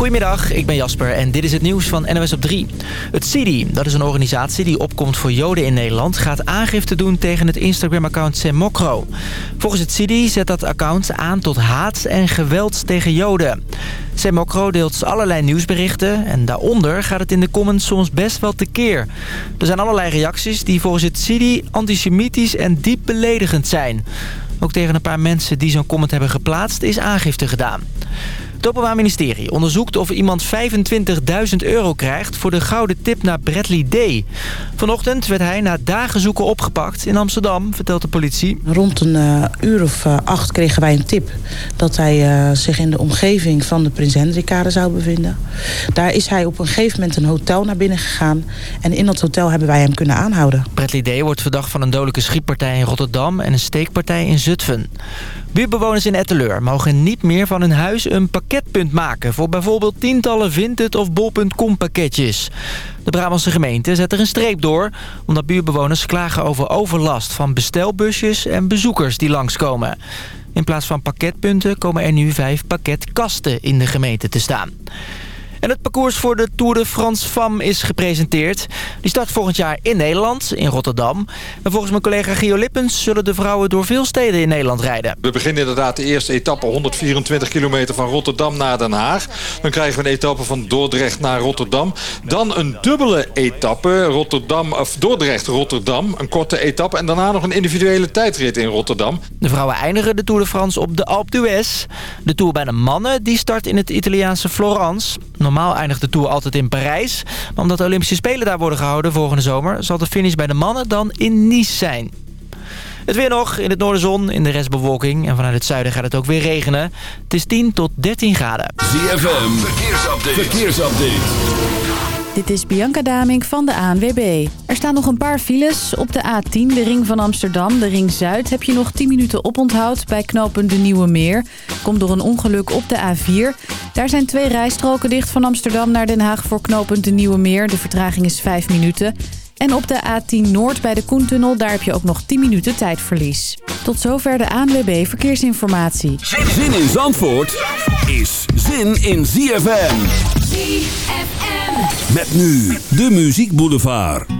Goedemiddag, ik ben Jasper en dit is het nieuws van NOS op 3. Het CIDI, dat is een organisatie die opkomt voor Joden in Nederland... gaat aangifte doen tegen het Instagram-account Semokro. Volgens het CIDI zet dat account aan tot haat en geweld tegen Joden. Semokro deelt allerlei nieuwsberichten en daaronder gaat het in de comments soms best wel tekeer. Er zijn allerlei reacties die volgens het CIDI antisemitisch en diep beledigend zijn. Ook tegen een paar mensen die zo'n comment hebben geplaatst is aangifte gedaan. Het Openbaar Ministerie onderzoekt of iemand 25.000 euro krijgt... voor de gouden tip naar Bradley Day. Vanochtend werd hij na dagen zoeken opgepakt in Amsterdam, vertelt de politie. Rond een uh, uur of uh, acht kregen wij een tip... dat hij uh, zich in de omgeving van de Prins Hendrikade zou bevinden. Daar is hij op een gegeven moment een hotel naar binnen gegaan... en in dat hotel hebben wij hem kunnen aanhouden. Bradley Day wordt verdacht van een dodelijke schietpartij in Rotterdam... en een steekpartij in Zutphen. Buurtbewoners in Etteleur mogen niet meer van hun huis een pakketpunt maken... voor bijvoorbeeld tientallen Vinted of Bol.com pakketjes. De Brabantse gemeente zet er een streep door... omdat buurtbewoners klagen over overlast van bestelbusjes en bezoekers die langskomen. In plaats van pakketpunten komen er nu vijf pakketkasten in de gemeente te staan. En het parcours voor de Tour de France Femme is gepresenteerd. Die start volgend jaar in Nederland, in Rotterdam. En volgens mijn collega Gio Lippens zullen de vrouwen door veel steden in Nederland rijden. We beginnen inderdaad de eerste etappe 124 kilometer van Rotterdam naar Den Haag. Dan krijgen we een etappe van Dordrecht naar Rotterdam. Dan een dubbele etappe, Rotterdam, of Dordrecht-Rotterdam. Een korte etappe en daarna nog een individuele tijdrit in Rotterdam. De vrouwen eindigen de Tour de France op de Alpe d'Huez. De Tour bij de mannen die start in het Italiaanse Florence. Normaal eindigt de Tour altijd in Parijs. Maar omdat de Olympische Spelen daar worden gehouden volgende zomer... zal de finish bij de mannen dan in Nice zijn. Het weer nog, in het noorden zon, in de rest bewolking. En vanuit het zuiden gaat het ook weer regenen. Het is 10 tot 13 graden. ZFM, verkeersupdate. verkeersupdate. Dit is Bianca Damink van de ANWB. Er staan nog een paar files. Op de A10, de ring van Amsterdam, de ring Zuid... heb je nog 10 minuten oponthoud bij knooppunt de Nieuwe Meer. Komt door een ongeluk op de A4. Daar zijn twee rijstroken dicht van Amsterdam naar Den Haag... voor knooppunt de Nieuwe Meer. De vertraging is 5 minuten. En op de A10 Noord bij de Koentunnel, daar heb je ook nog 10 minuten tijdverlies. Tot zover de ANWB Verkeersinformatie. Zin in Zandvoort is zin in ZFM. ZFM. Met nu de Muziek Boulevard.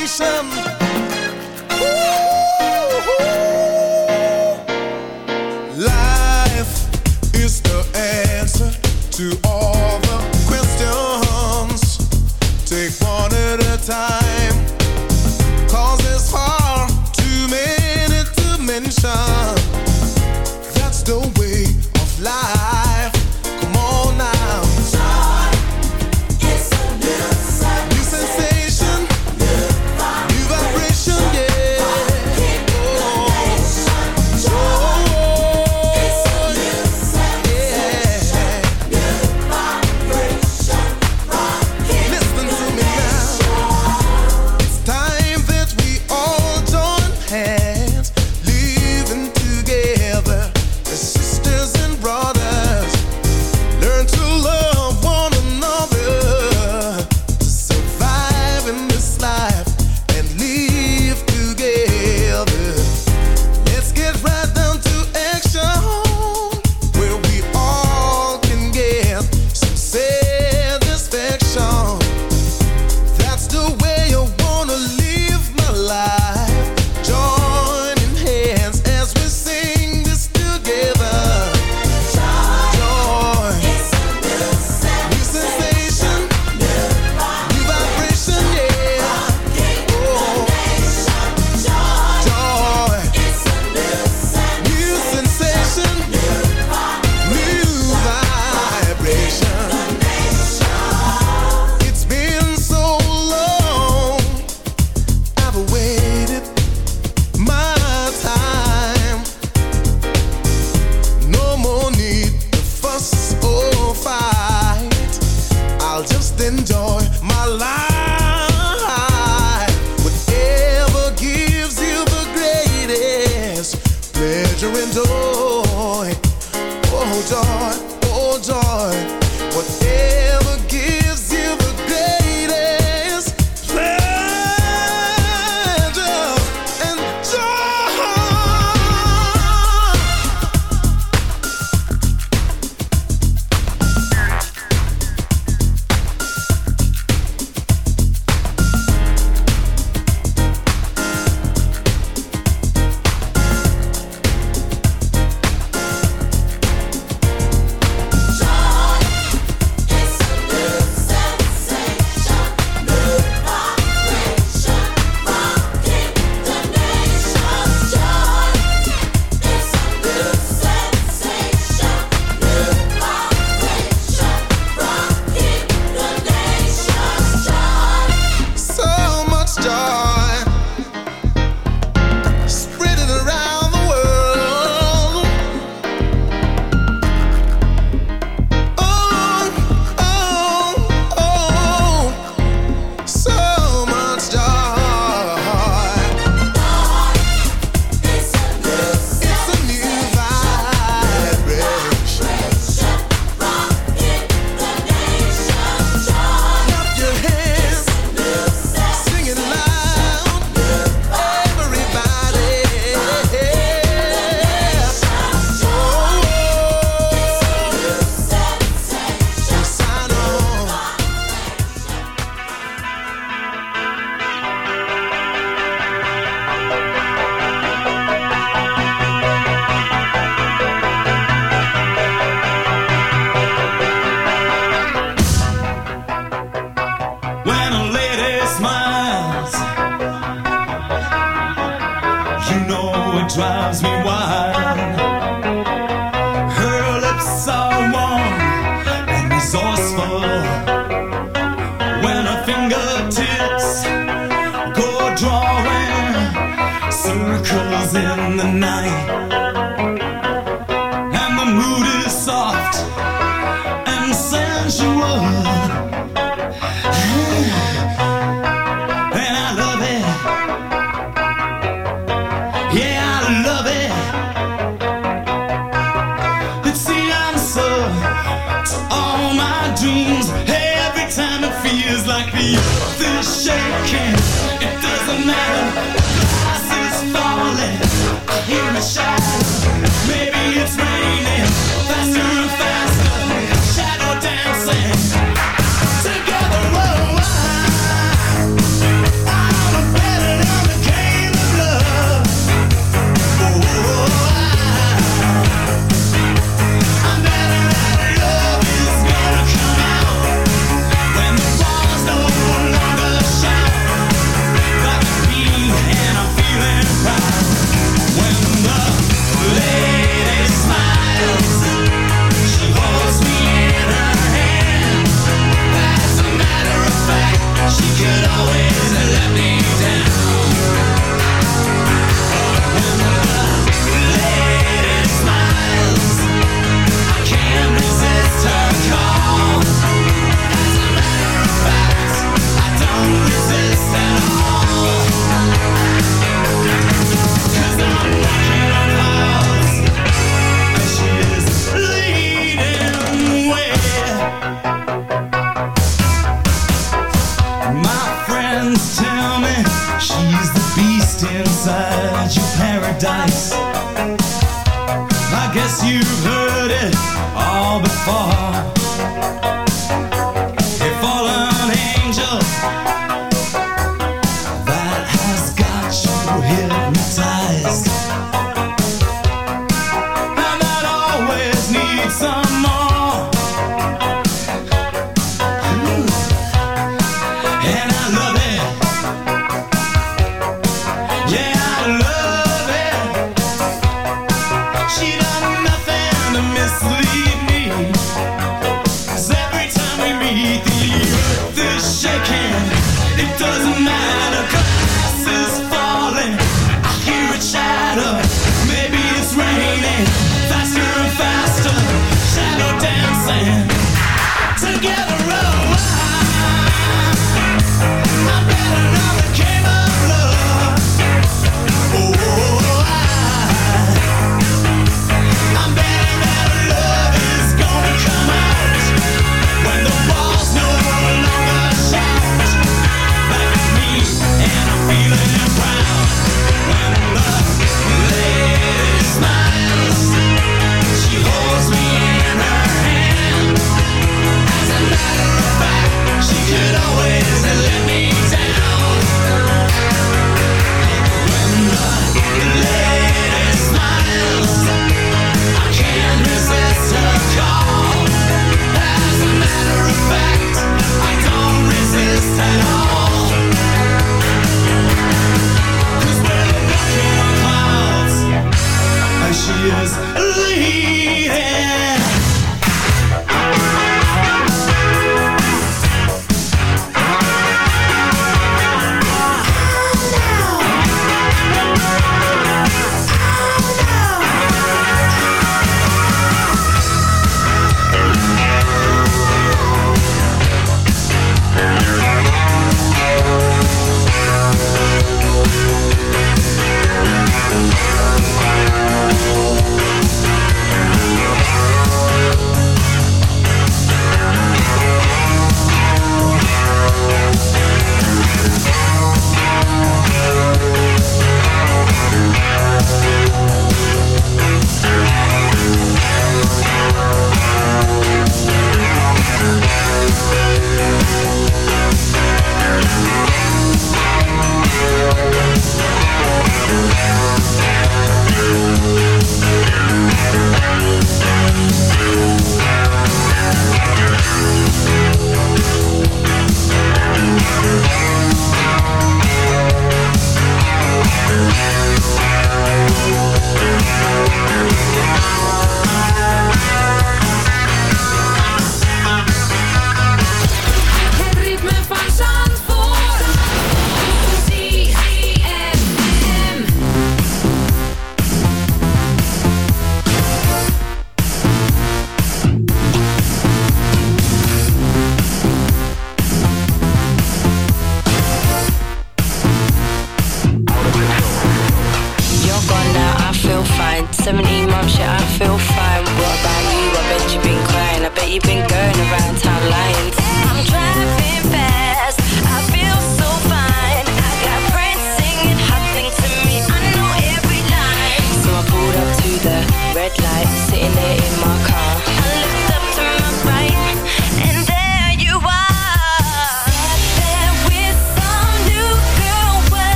rocking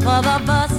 for the bus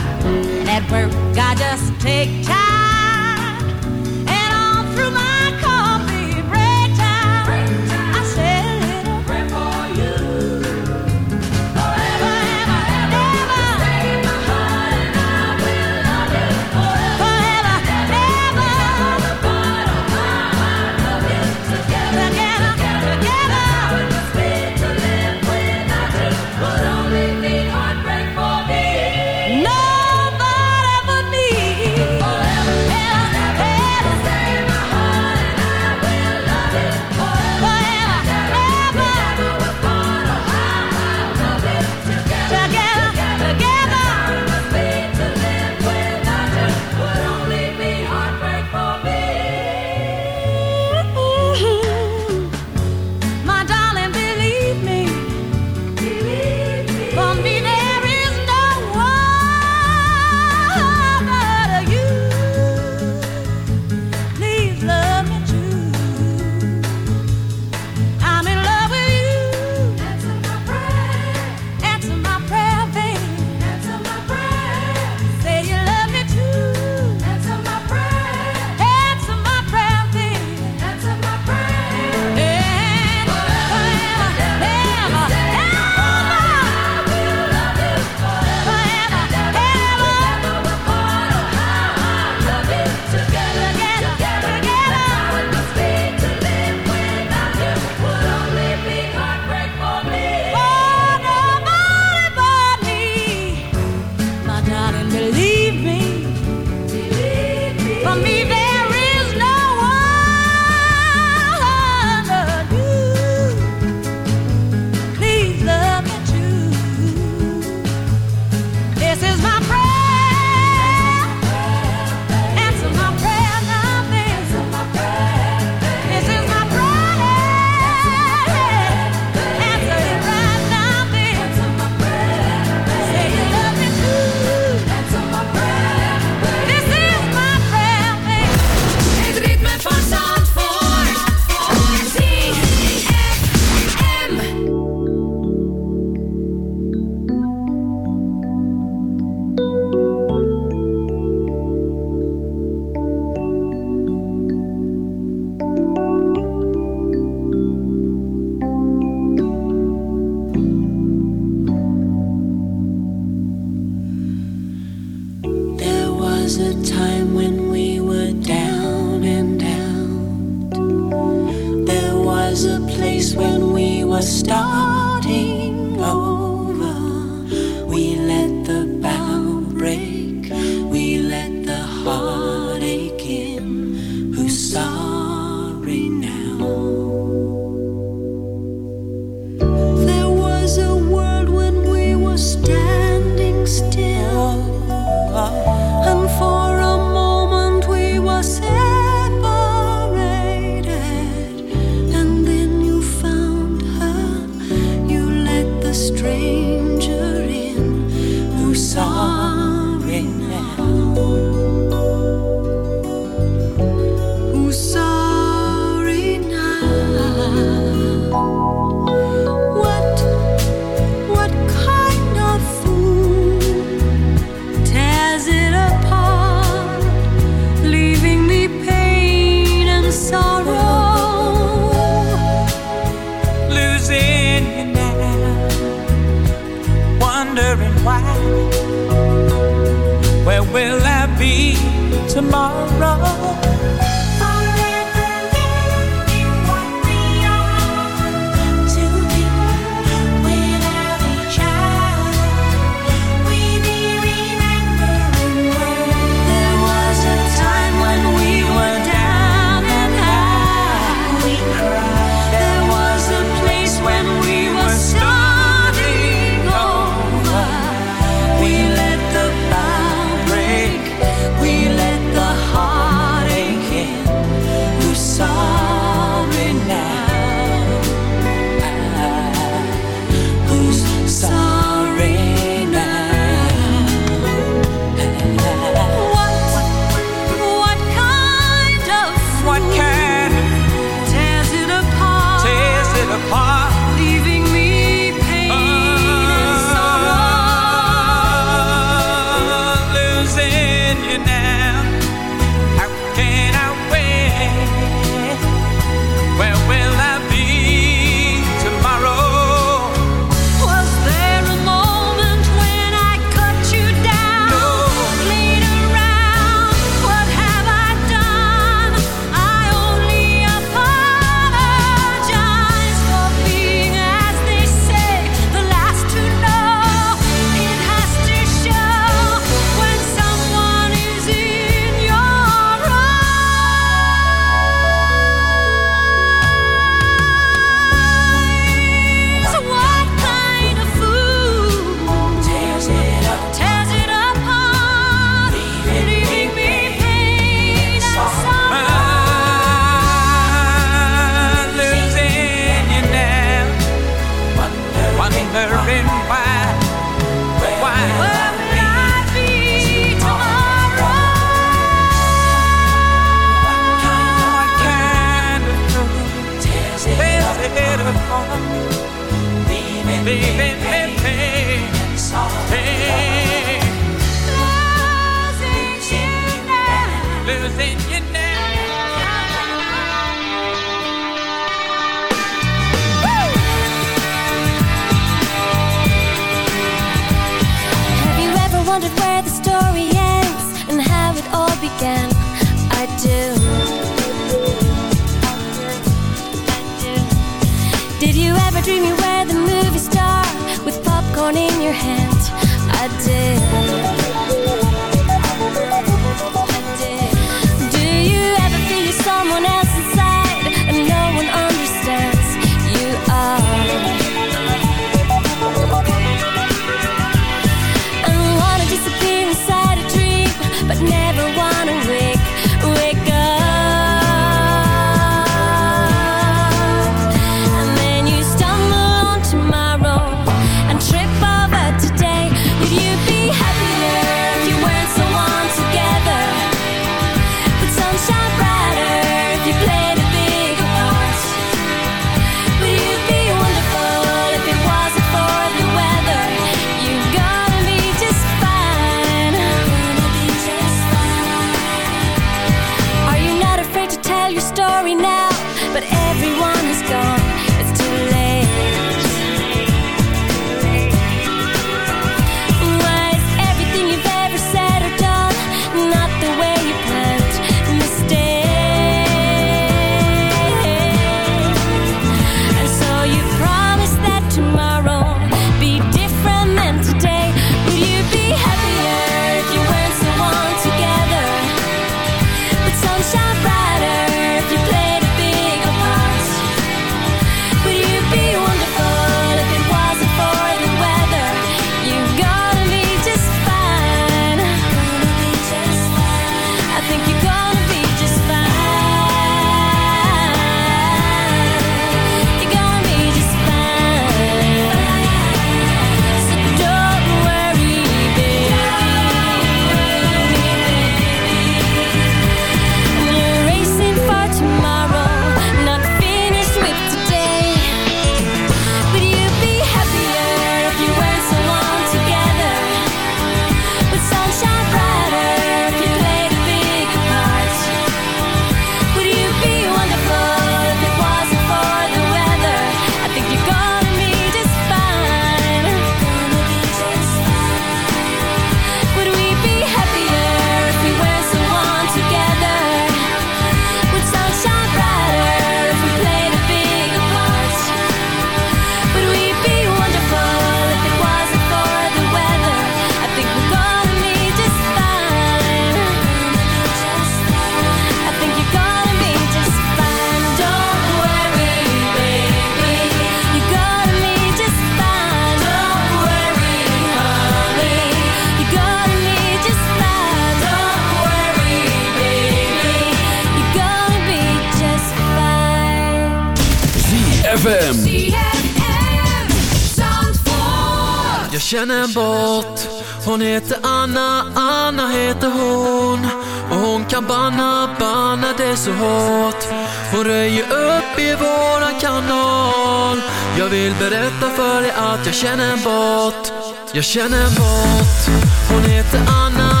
känner bort. Hon heter Anna, Anna heter hon. Och hon kan banna, banna det så hårt. Hon röjer upp i våran kanal. Jag vill berätta för dig att jag känner en bort. Jag känner en bort. Hon heter Anna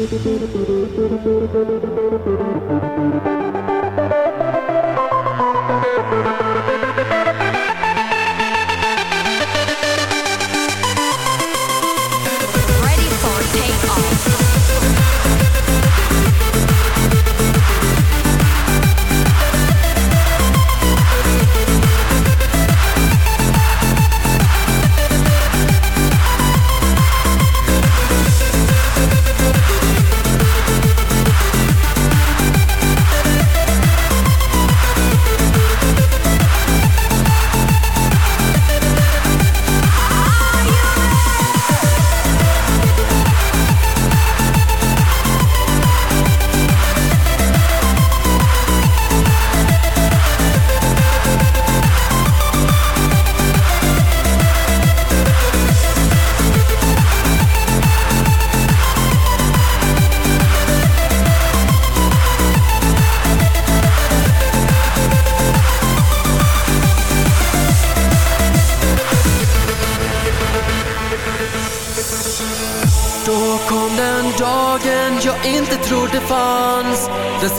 Thank you.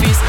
fist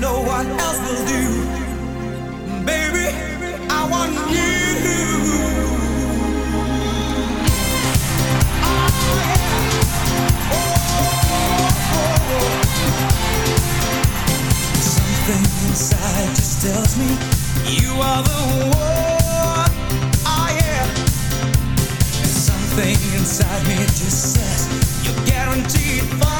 know what else will do. Baby, I want you. Something inside just tells me you are the one. Oh yeah. Something inside me just says you're guaranteed fine.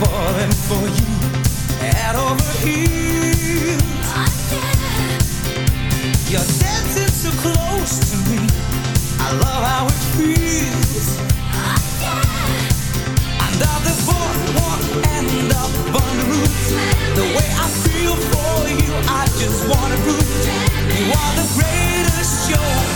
Falling for you, head over heels. You're dancing so close to me. I love how it feels. Under the boardwalk and up on the roof. The way I feel for you, I just wanna prove. You are the greatest show